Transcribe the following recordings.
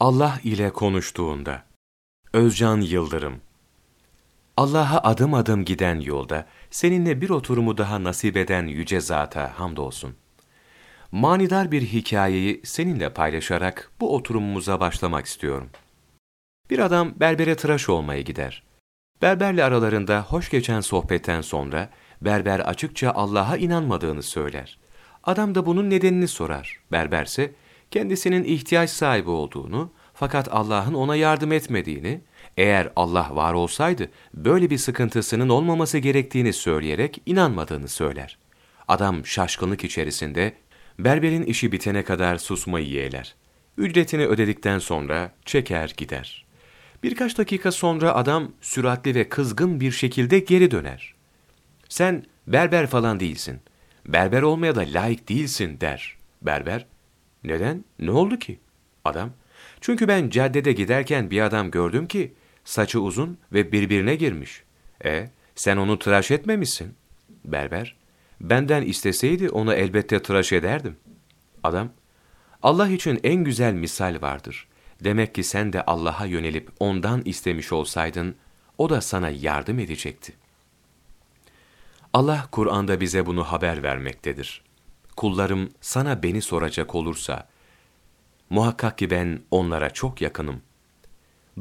Allah ile konuştuğunda. Özcan Yıldırım Allah'a adım adım giden yolda seninle bir oturumu daha nasip eden yüce zata hamdolsun. Manidar bir hikayeyi seninle paylaşarak bu oturumumuza başlamak istiyorum. Bir adam berbere tıraş olmaya gider. Berberle aralarında hoş geçen sohbetten sonra berber açıkça Allah'a inanmadığını söyler. Adam da bunun nedenini sorar. Berberse kendisinin ihtiyaç sahibi olduğunu fakat Allah'ın ona yardım etmediğini, eğer Allah var olsaydı böyle bir sıkıntısının olmaması gerektiğini söyleyerek inanmadığını söyler. Adam şaşkınlık içerisinde berberin işi bitene kadar susmayı yeğler. Ücretini ödedikten sonra çeker gider. Birkaç dakika sonra adam süratli ve kızgın bir şekilde geri döner. Sen berber falan değilsin. Berber olmaya da layık değilsin der. Berber, neden? Ne oldu ki? Adam, çünkü ben caddede giderken bir adam gördüm ki saçı uzun ve birbirine girmiş. E, sen onu tıraş etmemişsin. Berber, benden isteseydi onu elbette tıraş ederdim. Adam, Allah için en güzel misal vardır. Demek ki sen de Allah'a yönelip ondan istemiş olsaydın, o da sana yardım edecekti. Allah Kur'an'da bize bunu haber vermektedir. Kullarım sana beni soracak olursa, muhakkak ki ben onlara çok yakınım.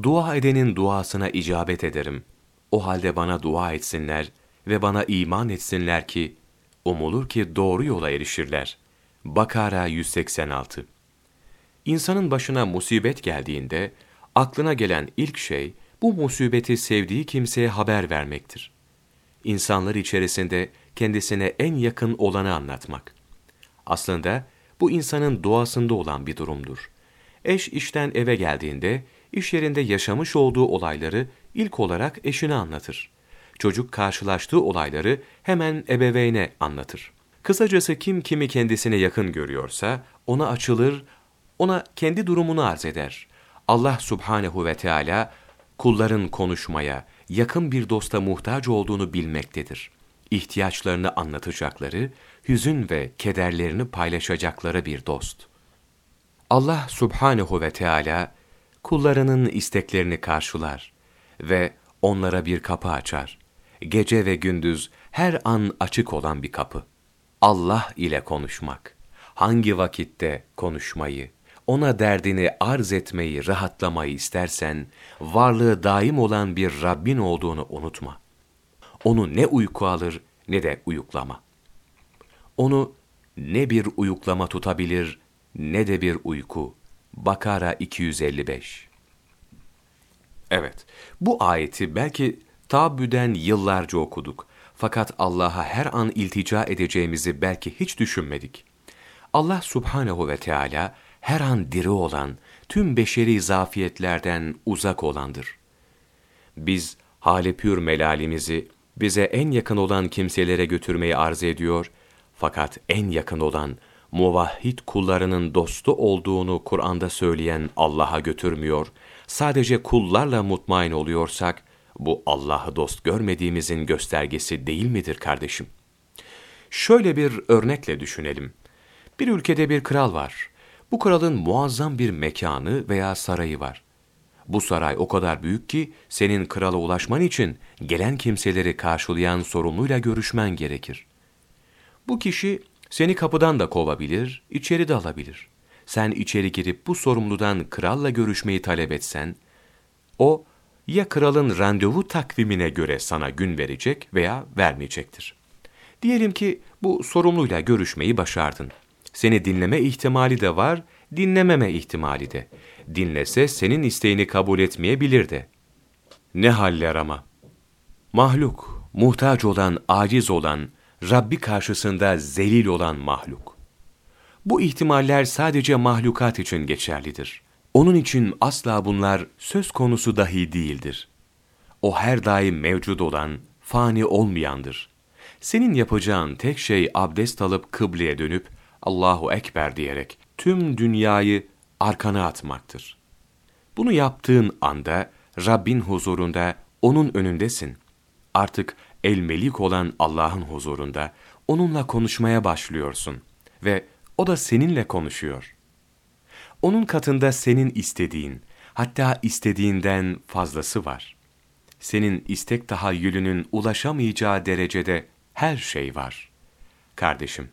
Dua edenin duasına icabet ederim. O halde bana dua etsinler ve bana iman etsinler ki, umulur ki doğru yola erişirler. Bakara 186 İnsanın başına musibet geldiğinde, aklına gelen ilk şey, bu musibeti sevdiği kimseye haber vermektir. İnsanlar içerisinde kendisine en yakın olanı anlatmak. Aslında bu insanın doğasında olan bir durumdur. Eş işten eve geldiğinde, iş yerinde yaşamış olduğu olayları ilk olarak eşine anlatır. Çocuk karşılaştığı olayları hemen ebeveyne anlatır. Kısacası kim kimi kendisine yakın görüyorsa ona açılır, ona kendi durumunu arz eder. Allah subhanehu ve Teala kulların konuşmaya, yakın bir dosta muhtaç olduğunu bilmektedir. İhtiyaçlarını anlatacakları, hüzün ve kederlerini paylaşacakları bir dost. Allah subhanehu ve Teala kullarının isteklerini karşılar ve onlara bir kapı açar. Gece ve gündüz her an açık olan bir kapı. Allah ile konuşmak. Hangi vakitte konuşmayı, ona derdini arz etmeyi, rahatlamayı istersen, varlığı daim olan bir Rabbin olduğunu unutma. Onu ne uyku alır ne de uyuklama. Onu ne bir uyuklama tutabilir ne de bir uyku. Bakara 255 Evet, bu ayeti belki taabüden yıllarca okuduk. Fakat Allah'a her an iltica edeceğimizi belki hiç düşünmedik. Allah subhanehu ve Teala her an diri olan, tüm beşeri zafiyetlerden uzak olandır. Biz hale pür melalimizi bize en yakın olan kimselere götürmeyi arz ediyor, fakat en yakın olan, muvahhid kullarının dostu olduğunu Kur'an'da söyleyen Allah'a götürmüyor, sadece kullarla mutmain oluyorsak, bu Allah'ı dost görmediğimizin göstergesi değil midir kardeşim? Şöyle bir örnekle düşünelim. Bir ülkede bir kral var. Bu kralın muazzam bir mekanı veya sarayı var. Bu saray o kadar büyük ki senin krala ulaşman için gelen kimseleri karşılayan sorumluyla görüşmen gerekir. Bu kişi seni kapıdan da kovabilir, içeri de alabilir. Sen içeri girip bu sorumludan kralla görüşmeyi talep etsen, o ya kralın randevu takvimine göre sana gün verecek veya vermeyecektir. Diyelim ki bu sorumluyla görüşmeyi başardın. Seni dinleme ihtimali de var, dinlememe ihtimali de. Dinlese senin isteğini kabul etmeyebilir de. Ne haller ama. Mahluk, muhtaç olan, aciz olan, Rabbi karşısında zelil olan mahluk. Bu ihtimaller sadece mahlukat için geçerlidir. Onun için asla bunlar söz konusu dahi değildir. O her daim mevcut olan, fani olmayandır. Senin yapacağın tek şey abdest alıp kıbleye dönüp Allahu Ekber diyerek tüm dünyayı arkana atmaktır. Bunu yaptığın anda Rabbin huzurunda onun önündesin. Artık el-melik olan Allah'ın huzurunda onunla konuşmaya başlıyorsun ve o da seninle konuşuyor. Onun katında senin istediğin, hatta istediğinden fazlası var. Senin istek tahayyülünün ulaşamayacağı derecede her şey var. Kardeşim,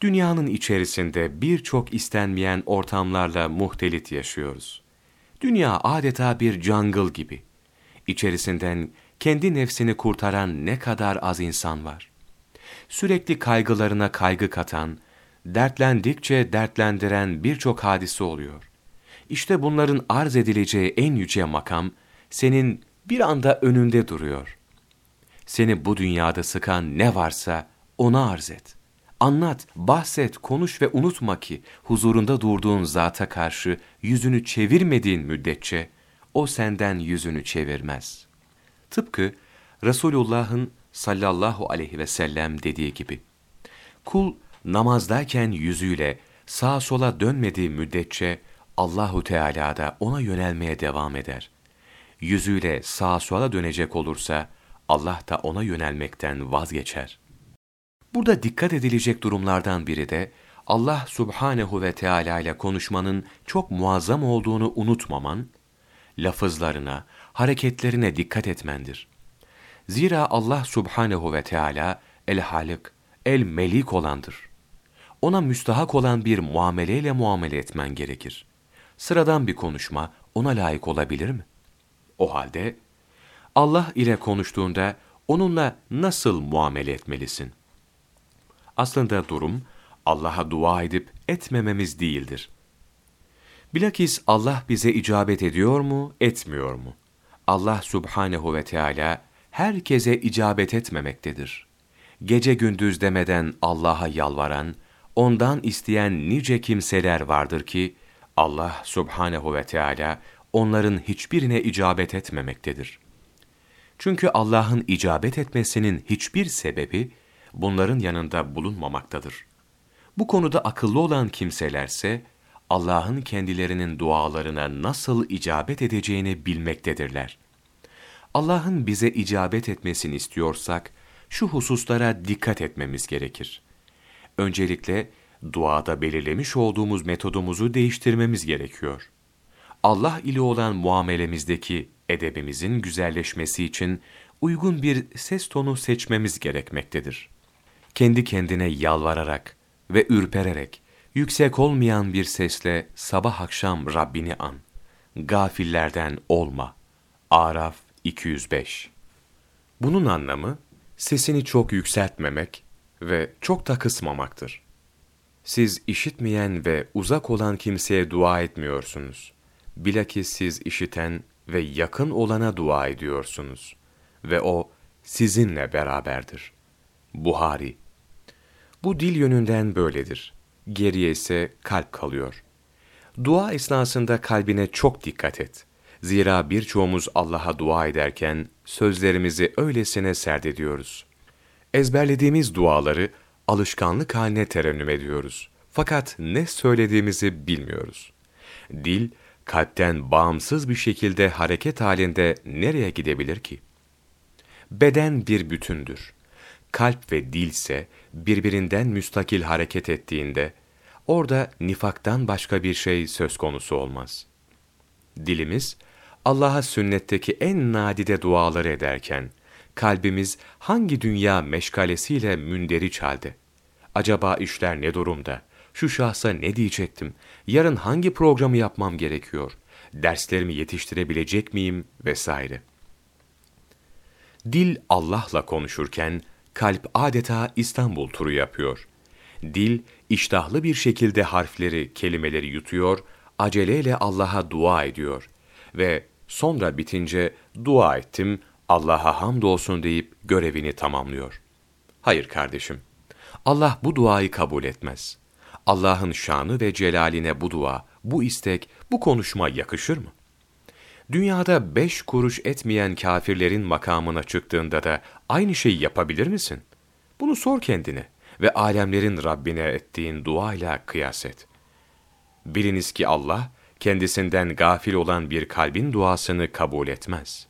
dünyanın içerisinde birçok istenmeyen ortamlarla muhtelit yaşıyoruz. Dünya adeta bir jungle gibi. İçerisinden kendi nefsini kurtaran ne kadar az insan var. Sürekli kaygılarına kaygı katan, dertlendikçe dertlendiren birçok hadise oluyor. İşte bunların arz edileceği en yüce makam, senin bir anda önünde duruyor. Seni bu dünyada sıkan ne varsa ona arz et. Anlat, bahset, konuş ve unutma ki huzurunda durduğun zata karşı yüzünü çevirmediğin müddetçe o senden yüzünü çevirmez. Tıpkı Resulullah'ın sallallahu aleyhi ve sellem dediği gibi. Kul namazdayken yüzüyle sağa sola dönmediği müddetçe Allahu Teala da ona yönelmeye devam eder. Yüzüyle sağa sola dönecek olursa Allah da ona yönelmekten vazgeçer. Burada dikkat edilecek durumlardan biri de Allah Subhanehu ve Teala ile konuşmanın çok muazzam olduğunu unutmaman, lafızlarına, hareketlerine dikkat etmendir. Zira Allah Subhanehu ve Teala el-Halik, el-Melik olandır. Ona müstahak olan bir muameleyle muamele etmen gerekir. Sıradan bir konuşma ona layık olabilir mi? O halde Allah ile konuştuğunda onunla nasıl muamele etmelisin? Aslında durum Allah'a dua edip etmememiz değildir. Bilakis Allah bize icabet ediyor mu, etmiyor mu? Allah subhanehu ve Teala herkese icabet etmemektedir. Gece gündüz demeden Allah'a yalvaran, ondan isteyen nice kimseler vardır ki, Allah subhanehu ve Teala onların hiçbirine icabet etmemektedir. Çünkü Allah'ın icabet etmesinin hiçbir sebebi, bunların yanında bulunmamaktadır. Bu konuda akıllı olan kimselerse, Allah'ın kendilerinin dualarına nasıl icabet edeceğini bilmektedirler. Allah'ın bize icabet etmesini istiyorsak, şu hususlara dikkat etmemiz gerekir. Öncelikle, duada belirlemiş olduğumuz metodumuzu değiştirmemiz gerekiyor. Allah ile olan muamelemizdeki edebimizin güzelleşmesi için uygun bir ses tonu seçmemiz gerekmektedir. Kendi kendine yalvararak ve ürpererek, yüksek olmayan bir sesle sabah akşam Rabbini an. Gafillerden olma. Araf 205 Bunun anlamı, sesini çok yükseltmemek ve çok da kısmamaktır. Siz işitmeyen ve uzak olan kimseye dua etmiyorsunuz. Bilakis siz işiten ve yakın olana dua ediyorsunuz. Ve o sizinle beraberdir. Buhari Bu dil yönünden böyledir. Geriye ise kalp kalıyor. Dua esnasında kalbine çok dikkat et. Zira birçoğumuz Allah'a dua ederken sözlerimizi öylesine serdediyoruz. Ezberlediğimiz duaları alışkanlık haline terennüm ediyoruz. Fakat ne söylediğimizi bilmiyoruz. Dil, kalpten bağımsız bir şekilde hareket halinde nereye gidebilir ki? Beden bir bütündür. Kalp ve dil ise birbirinden müstakil hareket ettiğinde, orada nifaktan başka bir şey söz konusu olmaz. Dilimiz, Allah'a sünnetteki en nadide duaları ederken, kalbimiz hangi dünya meşgalesiyle münderiç halde? Acaba işler ne durumda? Şu şahsa ne diyecektim? Yarın hangi programı yapmam gerekiyor? Derslerimi yetiştirebilecek miyim? Vesaire. Dil Allah'la konuşurken, kalp adeta İstanbul turu yapıyor. Dil, iştahlı bir şekilde harfleri, kelimeleri yutuyor, aceleyle Allah'a dua ediyor. Ve sonra bitince dua ettim, Allah'a hamdolsun deyip görevini tamamlıyor. Hayır kardeşim, Allah bu duayı kabul etmez. Allah'ın şanı ve celaline bu dua, bu istek, bu konuşma yakışır mı? Dünyada beş kuruş etmeyen kafirlerin makamına çıktığında da aynı şeyi yapabilir misin? Bunu sor kendine ve alemlerin Rabbine ettiğin duayla kıyas et. Biliniz ki Allah, kendisinden gafil olan bir kalbin duasını kabul etmez.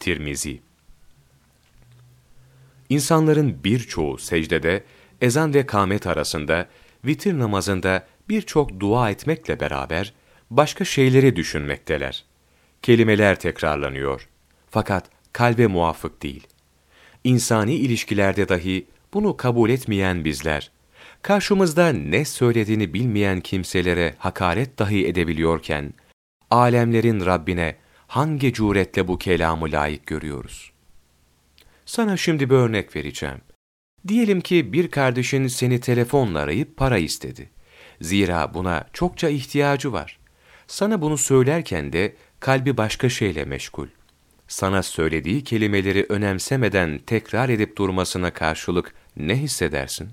Tirmizi İnsanların birçoğu secdede, ezan ve kâmet arasında, vitir namazında birçok dua etmekle beraber, başka şeyleri düşünmekteler. Kelimeler tekrarlanıyor. Fakat kalbe muafık değil. İnsani ilişkilerde dahi bunu kabul etmeyen bizler, karşımızda ne söylediğini bilmeyen kimselere hakaret dahi edebiliyorken, alemlerin Rabbine hangi cüretle bu kelamı layık görüyoruz? Sana şimdi bir örnek vereceğim. Diyelim ki bir kardeşin seni telefonla arayıp para istedi. Zira buna çokça ihtiyacı var. Sana bunu söylerken de kalbi başka şeyle meşgul. Sana söylediği kelimeleri önemsemeden tekrar edip durmasına karşılık ne hissedersin?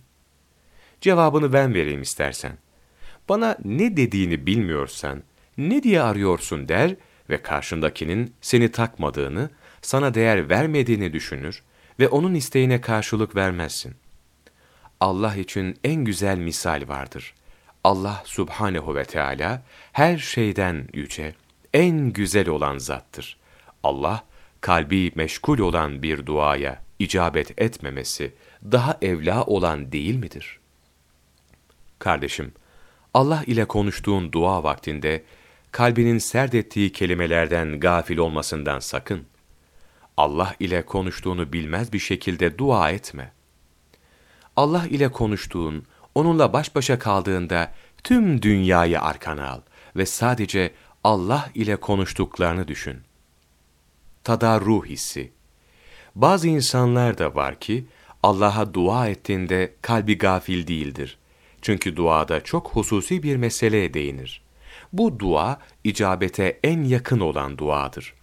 Cevabını ben vereyim istersen. Bana ne dediğini bilmiyorsan, ne diye arıyorsun der ve karşındakinin seni takmadığını, sana değer vermediğini düşünür ve onun isteğine karşılık vermezsin. Allah için en güzel misal vardır. Allah subhanehu ve Teala her şeyden yüce, en güzel olan zattır. Allah, kalbi meşgul olan bir duaya icabet etmemesi daha evla olan değil midir? Kardeşim, Allah ile konuştuğun dua vaktinde, kalbinin serdettiği kelimelerden gafil olmasından sakın. Allah ile konuştuğunu bilmez bir şekilde dua etme. Allah ile konuştuğun, onunla baş başa kaldığında tüm dünyayı arkana al ve sadece Allah ile konuştuklarını düşün. Tadarruh hissi. Bazı insanlar da var ki Allah'a dua ettiğinde kalbi gafil değildir. Çünkü duada çok hususi bir meseleye değinir. Bu dua icabete en yakın olan duadır.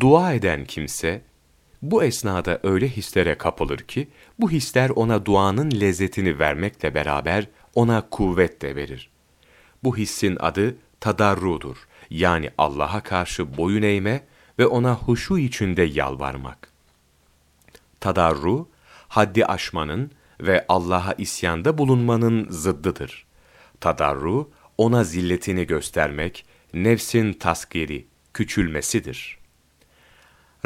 Dua eden kimse bu esnada öyle hislere kapılır ki bu hisler ona duanın lezzetini vermekle beraber ona kuvvet de verir. Bu hissin adı tadarrudur. Yani Allah'a karşı boyun eğme ve ona huşu içinde yalvarmak. Tadarru, haddi aşmanın ve Allah'a isyanda bulunmanın zıddıdır. Tadarru, ona zilletini göstermek, nefsin taskiri, küçülmesidir.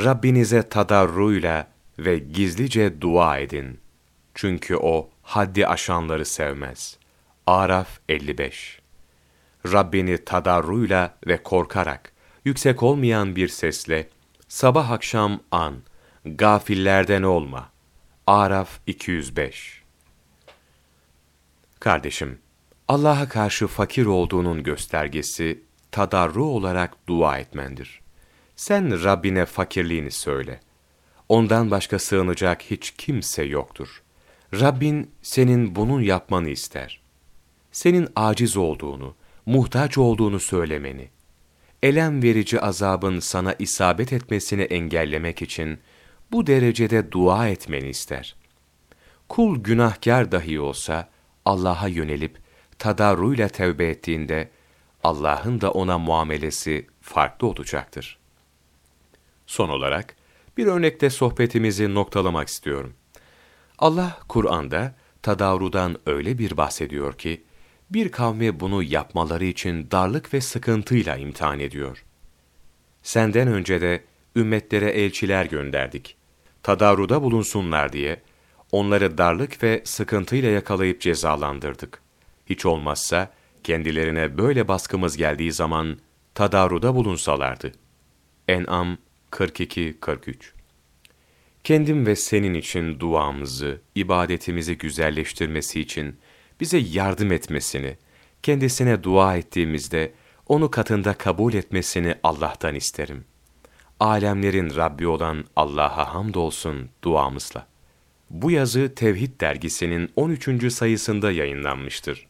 Rabbinize tadarruyla ve gizlice dua edin. Çünkü O haddi aşanları sevmez. Araf 55 Rabbini tadarruyla ve korkarak, yüksek olmayan bir sesle, sabah akşam an, gafillerden olma. Araf 205 Kardeşim, Allah'a karşı fakir olduğunun göstergesi, tadarru olarak dua etmendir. Sen Rabbine fakirliğini söyle. Ondan başka sığınacak hiç kimse yoktur. Rabbin senin bunun yapmanı ister. Senin aciz olduğunu, muhtaç olduğunu söylemeni, elem verici azabın sana isabet etmesini engellemek için bu derecede dua etmeni ister. Kul günahkar dahi olsa Allah'a yönelip tadarruyla tevbe ettiğinde Allah'ın da ona muamelesi farklı olacaktır. Son olarak bir örnekte sohbetimizi noktalamak istiyorum. Allah Kur'an'da tadavrudan öyle bir bahsediyor ki bir kavmi bunu yapmaları için darlık ve sıkıntıyla imtihan ediyor. Senden önce de ümmetlere elçiler gönderdik. Tadaruda bulunsunlar diye onları darlık ve sıkıntıyla yakalayıp cezalandırdık. Hiç olmazsa kendilerine böyle baskımız geldiği zaman tadaruda bulunsalardı. En'am 42-43 Kendim ve senin için duamızı, ibadetimizi güzelleştirmesi için bize yardım etmesini, kendisine dua ettiğimizde onu katında kabul etmesini Allah'tan isterim. Alemlerin Rabbi olan Allah'a hamdolsun duamızla. Bu yazı Tevhid dergisinin 13. sayısında yayınlanmıştır.